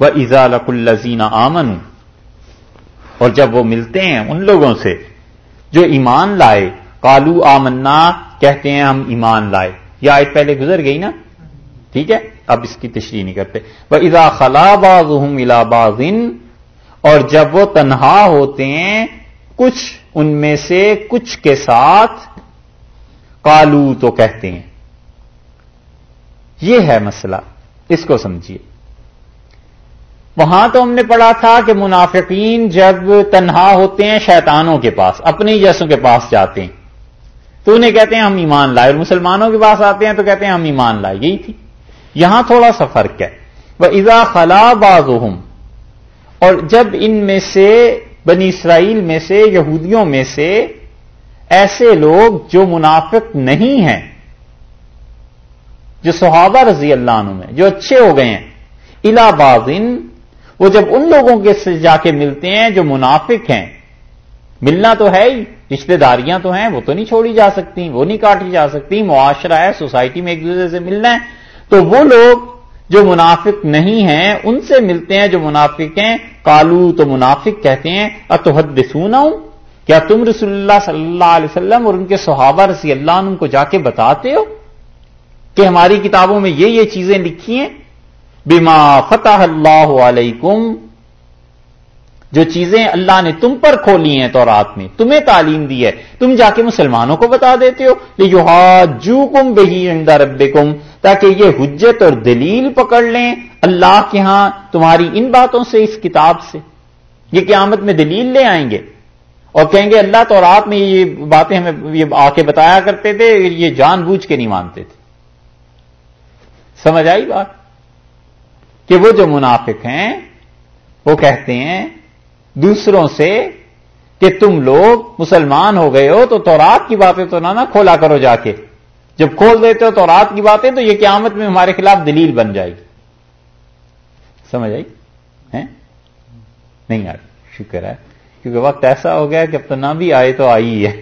وہ ایزا لک الزین آمن اور جب وہ ملتے ہیں ان لوگوں سے جو ایمان لائے کالو آمنا، کہتے ہیں ہم ایمان لائے۔ یہ آیت پہلے گزر گئی نا؟ ٹھیک ہے؟ اب اس کی تشریح نہیں کرتے۔ وہ ادا خلا باز بازن اور جب وہ تنہا ہوتے ہیں، کچھ ان میں سے کچھ کے ساتھ کالو تو کہتے ہیں۔ یہ ہے مسئلہ۔ اس کو سمجھیے۔ وہاں تو ہم نے پڑھا تھا کہ منافقین جب تنہا ہوتے ہیں، شیطانوں کے پاس، اپنی جیسوں کے پاس جاتے ہیں۔ تو انہیں کہتے ہیں، ہم ایمان لائے۔ اور مسلمانوں کے پاس آتے ہیں تو کہتے ہیں، ہم ایمان لائے۔ یہی تھی۔ یہاں تھوڑا سا فرق ہے۔ وہ ایزا خلا باز اور جب ان میں سے، بنی اسرائیل میں سے، یہودیوں میں سے ایسے لوگ جو منافق نہیں ہیں، جو صحابہ رضی اللہ عنہ میں، جو اچھے ہو گئے ہیں الا بازن وہ جب ان لوگوں کے سے جا کے ملتے ہیں جو منافق ہیں، ملنا تو ہے ہی رشتے داریاں تو ہیں، وہ تو نہیں چھوڑی جا سکتی، وہ نہیں کاٹی جا سکتی، معاشرہ ہے، سوسائٹی میں ایک دوسرے سے ملنا ہے۔ تو وہ لوگ جو منافق نہیں ہیں، ان سے ملتے ہیں جو منافق ہیں۔ کالو تو منافق کہتے ہیں اتحد سونا ہوں کیا تم رسول اللہ صلی اللہ علیہ وسلم اور ان کے صحابہ رسی اللہ عنہ کو جا کے بتاتے ہو کہ ہماری کتابوں میں یہ یہ چیزیں لکھی ہیں؟ بما فتح اللہ علیکم، جو چیزیں اللہ نے تم پر کھولی ہیں تو رات میں، تمہیں تعلیم دی ہے۔ تم جا کے مسلمانوں کو بتا دیتے ہو۔ جو کم بہی اندر رب کم تاکہ یہ حجت اور دلیل پکڑ لیں اللہ کے ہاں تمہاری ان باتوں سے، اس کتاب سے۔ یہ قیامت میں دلیل لے آئیں گے۔ اور کہیں گے اللہ تو رات میں یہ باتیں ہمیں، یہ آ کے بتایا کرتے تھے، یہ جان بوجھ کے نہیں مانتے تھے۔ سمجھ آئی بات؟ کہ وہ جو منافق ہیں، وہ کہتے ہیں، دوسروں سے کہ تم لوگ مسلمان ہو گئے ہو تو تورات کی باتیں تو نہ کھولا کرو جا کے۔ جب کھول دیتے ہو تو رات کی باتیں تو یہ قیامت میں ہمارے خلاف دلیل بن جائے گی۔ سمجھ آئی؟ نہیں آئی۔ شکر ہے۔ کیونکہ وقت ایسا ہو گیا کہ اب تو نہ بھی آئے تو آئی ہے۔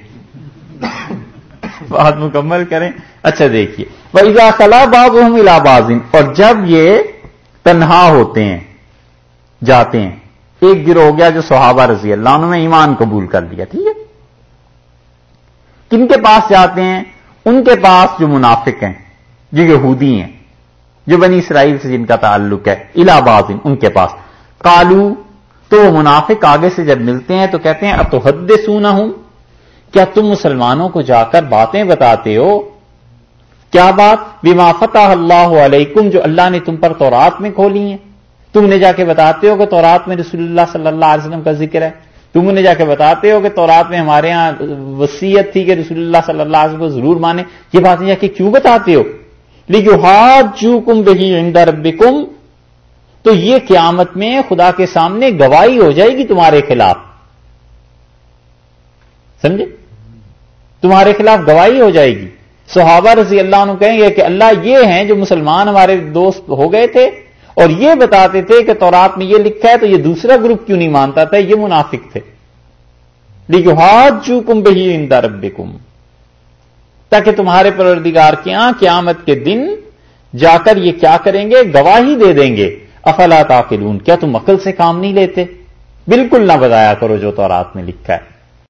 بات مکمل کریں۔ اچھا دیکھیے۔ وہ کلا باب ہوں الہبازن اور جب یہ تنہا ہوتے ہیں، جاتے ہیں۔ ایک گروہ ہو گیا جو صحابہ رضی اللہ انہوں نے ایمان قبول کر لیا، ٹھیک ہے۔ کن کے پاس جاتے ہیں؟ ان کے پاس جو منافق ہیں، جو یہودی ہیں، جو بنی اسرائیل سے جن کا تعلق ہے الہباد ان کے پاس۔ کالو تو وہ منافق آگے سے جب ملتے ہیں تو کہتے ہیں اب تو حد سونا ہوں کیا تم مسلمانوں کو جا کر باتیں بتاتے ہو؟ کیا بات؟ بما فتح اللہ علیکم جو اللہ نے تم پر تورات میں کھولی ہیں۔ تم انہیں جا کے بتاتے ہو کہ تورات میں رسول اللہ صلی اللہ علیہ وسلم کا ذکر ہے۔ تم انہیں جا کے بتاتے ہو کہ تورات میں ہمارے ہاں وسیعت تھی کہ رسول اللہ صلی اللہ علیہ وسلم کو ضرور مانے۔ یہ باتیں جا کے کیوں بتاتے ہو؟ لیکن ہاتھ جو کم بہی اندر کم تو یہ قیامت میں خدا کے سامنے گواہی ہو جائے گی تمہارے خلاف۔ سمجھے؟ تمہارے خلاف گواہی ہو جائے گی۔ صحابہ رضی اللہ عنہ کہیں گے کہ اللہ یہ ہیں جو مسلمان ہمارے دوست ہو گئے تھے اور یہ بتاتے تھے کہ تورات میں یہ لکھا ہے تو یہ دوسرا گروپ کیوں نہیں مانتا تھا؟ یہ منافق تھے۔ لیکن ہاتھ کم بہی اندا رب تاکہ تمہارے پروردگار کے یہاں قیامت کے دن جا کر یہ کیا کریں گے؟ گواہی دے دیں گے۔ افلا تاخلون کیا تم عقل سے کام نہیں لیتے؟ بالکل نہ بتایا کرو جو تورات میں لکھا ہے۔